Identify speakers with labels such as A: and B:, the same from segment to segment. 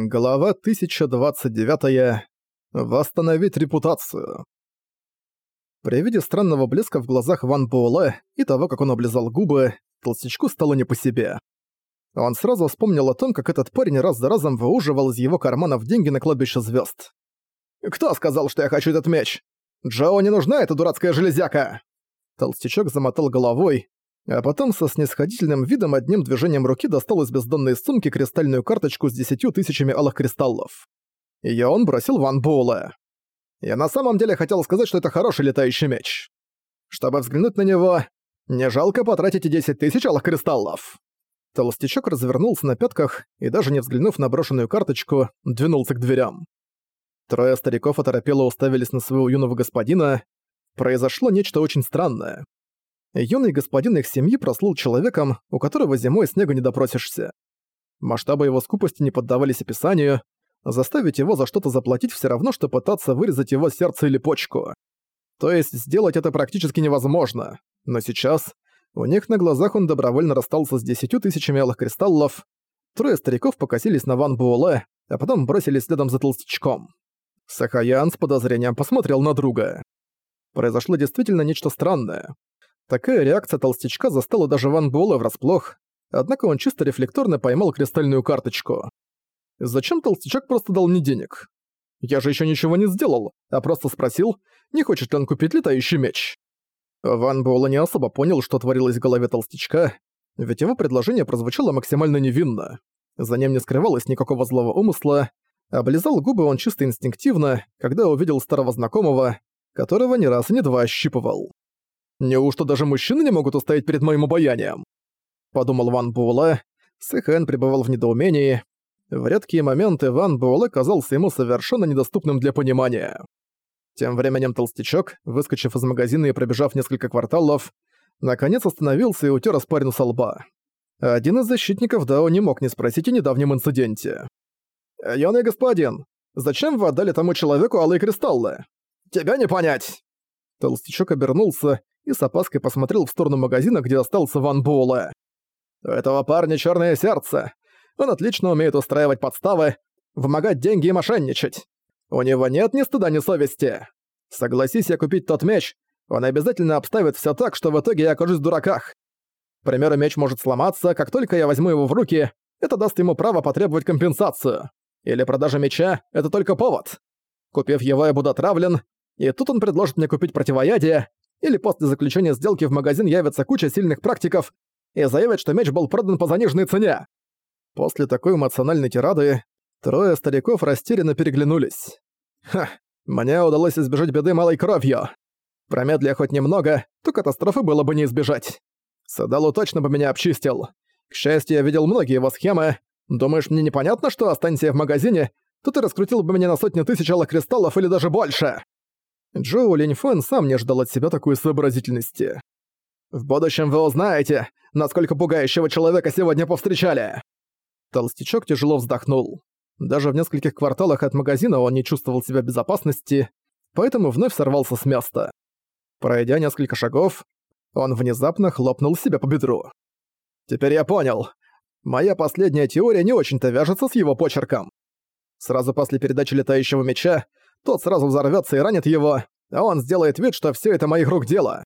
A: Глава 1029. Восстановить репутацию. При виде странного блеска в глазах Ван Буэлэ и того, как он облизал губы, толстячку стало не по себе. Он сразу вспомнил о том, как этот парень раз за разом выуживал из его карманов деньги на кладбище звезд. «Кто сказал, что я хочу этот меч? Джоу не нужна эта дурацкая железяка!» Толстячок замотал головой, а потом со снисходительным видом одним движением руки достал из бездонной сумки кристальную карточку с десятью тысячами алых кристаллов. Её он бросил Ван Буэлэ. Я на самом деле хотел сказать, что это хороший летающий меч. Чтобы взглянуть на него, не жалко потратить и 10 тысяч алых кристаллов. Толстячок развернулся на пятках и, даже не взглянув на брошенную карточку, двинулся к дверям. Трое стариков оторопело уставились на своего юного господина. Произошло нечто очень странное юный господин их семьи прослыл человеком, у которого зимой снега не допросишься. Масштабы его скупости не поддавались описанию, заставить его за что-то заплатить все равно, что пытаться вырезать его сердце или почку. То есть сделать это практически невозможно. Но сейчас у них на глазах он добровольно расстался с десятью тысячами алых кристаллов. Трое стариков покосились на Ван Буэлэ, а потом бросились следом за толстячком. Сахаян с подозрением посмотрел на друга. Произошло действительно нечто странное. Такая реакция толстячка застала даже Ван Буэлла врасплох, однако он чисто рефлекторно поймал кристальную карточку. Зачем толстячок просто дал мне денег? Я же еще ничего не сделал, а просто спросил, не хочет ли он купить летающий меч. Ван Буэлла не особо понял, что творилось в голове толстячка, ведь его предложение прозвучало максимально невинно. За ним не скрывалось никакого злого умысла, облизал губы он чисто инстинктивно, когда увидел старого знакомого, которого ни раз и не два ощипывал. Неужто даже мужчины не могут устоять перед моим обаянием? Подумал Ван Буэлэ. Сэхэн пребывал в недоумении. В редкие моменты Ван Буэлэ казался ему совершенно недоступным для понимания. Тем временем толстячок, выскочив из магазина и пробежав несколько кварталов, наконец остановился и утер испарину со лба. Один из защитников Дао не мог не спросить о недавнем инциденте. «Юный господин, зачем вы отдали тому человеку алые кристаллы? Тебя не понять!» Толстячок обернулся и с опаской посмотрел в сторону магазина, где остался Ван Буэлэ. «У этого парня черное сердце. Он отлично умеет устраивать подставы, вымогать деньги и мошенничать. У него нет ни стыда, ни совести. Согласись я купить тот меч, он обязательно обставит все так, что в итоге я окажусь в дураках. К примеру, меч может сломаться, как только я возьму его в руки, это даст ему право потребовать компенсацию. Или продажа меча — это только повод. Купив его, я буду отравлен, и тут он предложит мне купить противоядие, или после заключения сделки в магазин явится куча сильных практиков и заявят, что меч был продан по заниженной цене. После такой эмоциональной тирады трое стариков растерянно переглянулись. Ха, мне удалось избежать беды малой кровью. Промедля хоть немного, то катастрофы было бы не избежать. Садалу точно бы меня обчистил. К счастью, я видел многие его схемы. Думаешь, мне непонятно, что останься в магазине, то ты раскрутил бы меня на сотни тысяч алых кристаллов или даже больше. Джоу Линьфэн сам не ожидал от себя такой сообразительности. «В будущем вы узнаете, насколько пугающего человека сегодня повстречали!» Толстячок тяжело вздохнул. Даже в нескольких кварталах от магазина он не чувствовал себя безопасности, поэтому вновь сорвался с места. Пройдя несколько шагов, он внезапно хлопнул себя по бедру. «Теперь я понял. Моя последняя теория не очень-то вяжется с его почерком. Сразу после передачи летающего меча тот сразу взорвётся и ранит его, а он сделает вид, что всё это моих рук дело.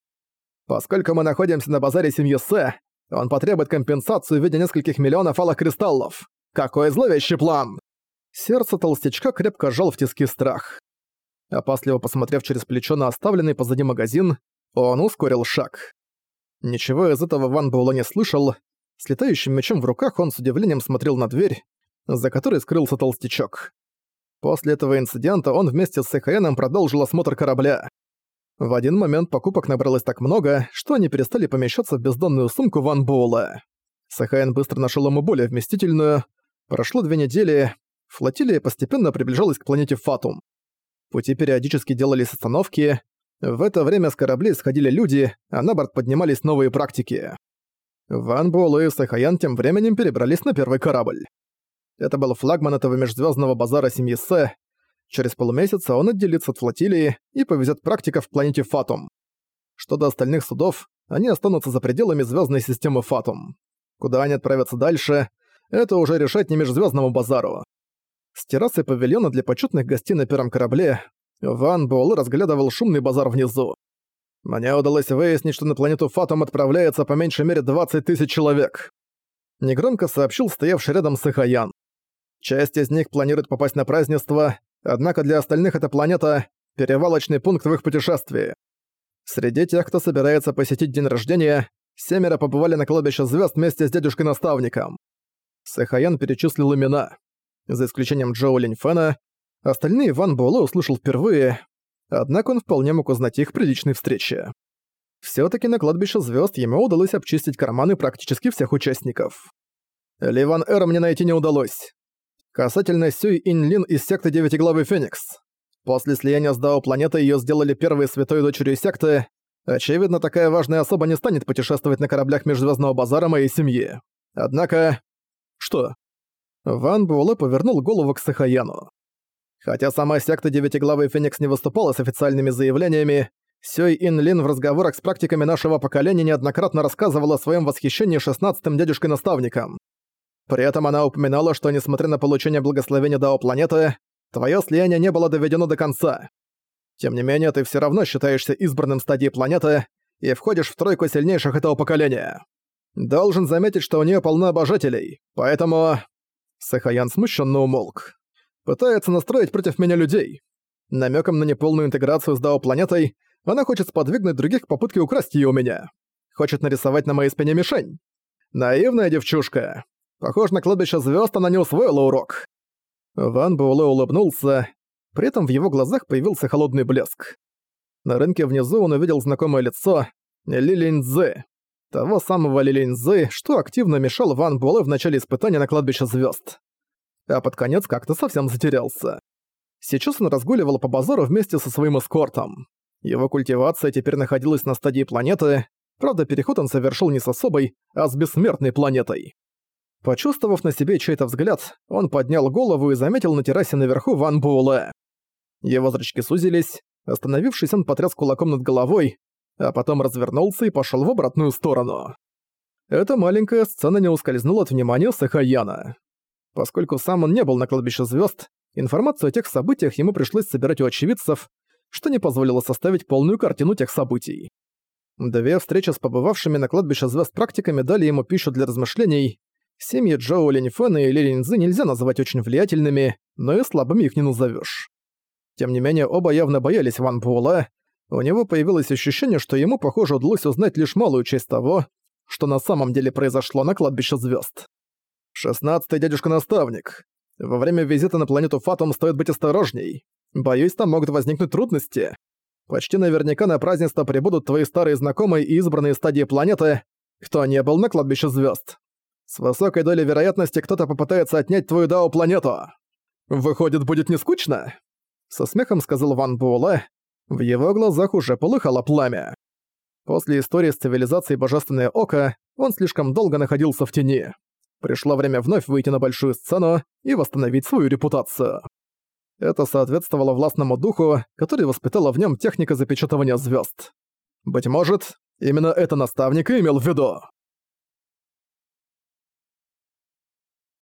A: Поскольку мы находимся на базаре семьи Сэ, он потребует компенсацию в виде нескольких миллионов алых кристаллов. Какой зловещий план! Сердце толстячка крепко сжал в тиски страх. Опасливо посмотрев через плечо на оставленный позади магазин, он ускорил шаг. Ничего из этого Ван Буэлло не слышал. С летающим мечом в руках он с удивлением смотрел на дверь, за которой скрылся толстячок. После этого инцидента он вместе с СХНом продолжил осмотр корабля. В один момент покупок набралось так много, что они перестали помещаться в бездонную сумку Ван Буэлла. СХН быстро нашел ему более вместительную. Прошло две недели, флотилия постепенно приближалась к планете Фатум. Пути периодически делались остановки. В это время с кораблей сходили люди, а на борт поднимались новые практики. Ван Буэлл и Сахаян тем временем перебрались на первый корабль. Это был флагман этого межзвездного базара семьи Сэ. Через полмесяца он отделится от флотилии и повезет практиков в планете Фатум. Что до остальных судов, они останутся за пределами звездной системы Фатум. Куда они отправятся дальше, это уже решать не межзвездному базару. С террасы павильона для почетных гостей на первом корабле Ван Буэлэ разглядывал шумный базар внизу. Мне удалось выяснить, что на планету Фатум отправляется по меньшей мере 20 тысяч человек. Негромко сообщил стоявший рядом Сахаян. Часть из них планирует попасть на празднество, однако для остальных эта планета — перевалочный пункт в их путешествии. Среди тех, кто собирается посетить день рождения, семеро побывали на кладбище звезд вместе с дядюшкой-наставником. Сахаян перечислил имена. За исключением Джоу Линьфена, остальные Ван Буэлэ услышал впервые, однако он вполне мог узнать их при личной встрече. Всё-таки на кладбище звёзд ему удалось обчистить карманы практически всех участников. Ливан Эр мне найти не удалось. Касательно Сюй Инлин из секты Девятиглавый Феникс. После слияния с Дао планетой её сделали первой святой дочерью секты. Очевидно, такая важная особа не станет путешествовать на кораблях Межзвёздного базара моей семьи. Однако... Что? Ван Буэлэ повернул голову к Сахаяну. Хотя сама секта Девятиглавый Феникс не выступала с официальными заявлениями, Сёй Ин Лин в разговорах с практиками нашего поколения неоднократно рассказывала о своем восхищении шестнадцатым дядюшкой-наставником. При этом она упоминала, что несмотря на получение благословения Дао планеты, твое слияние не было доведено до конца. Тем не менее, ты все равно считаешься избранным стадии планеты и входишь в тройку сильнейших этого поколения. Должен заметить, что у нее полно обожателей, поэтому... Сахаян смущенно умолк. Пытается настроить против меня людей. Намеком на неполную интеграцию с Дао планетой она хочет сподвигнуть других к попытке украсть ее у меня. Хочет нарисовать на моей спине мишень. Наивная девчушка. Похоже, на кладбище звезд она не усвоила урок. Ван Буэлэ улыбнулся, при этом в его глазах появился холодный блеск. На рынке внизу он увидел знакомое лицо Лилиньцзы. Того самого Лилиньцзы, что активно мешал Ван Буэлэ в начале испытания на кладбище звезд. А под конец как-то совсем затерялся. Сейчас он разгуливал по базару вместе со своим эскортом. Его культивация теперь находилась на стадии планеты, правда, переход он совершил не с особой, а с бессмертной планетой. Почувствовав на себе чей-то взгляд, он поднял голову и заметил на террасе наверху Ван Буэлэ. Его зрачки сузились, остановившись, он потряс кулаком над головой, а потом развернулся и пошел в обратную сторону. Эта маленькая сцена не ускользнула от внимания Сахаяна. Поскольку сам он не был на кладбище звезд, информацию о тех событиях ему пришлось собирать у очевидцев, что не позволило составить полную картину тех событий. Две встречи с побывавшими на кладбище звезд практиками дали ему пищу для размышлений. Семьи Джоу Линьфена и Ли Линьзы нельзя называть очень влиятельными, но и слабыми их не назовешь. Тем не менее, оба явно боялись Ван Буэлла. У него появилось ощущение, что ему, похоже, удалось узнать лишь малую часть того, что на самом деле произошло на кладбище звезд. Шестнадцатый дядюшка-наставник. Во время визита на планету Фатум стоит быть осторожней. Боюсь, там могут возникнуть трудности. Почти наверняка на празднество прибудут твои старые знакомые и избранные стадии планеты, кто не был на кладбище звезд. С высокой долей вероятности кто-то попытается отнять твою Дао-планету. Выходит, будет не скучно?» Со смехом сказал Ван Буэлэ. В его глазах уже полыхало пламя. После истории с цивилизацией Божественное Око он слишком долго находился в тени. Пришло время вновь выйти на большую сцену и восстановить свою репутацию. Это соответствовало властному духу, который воспитала в нем техника запечатывания звезд. Быть может, именно это наставник имел в виду.